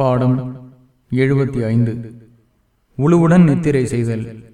பாடம் எழுபத்தி ஐந்து. உழுவுடன் நித்திரை செய்தல்.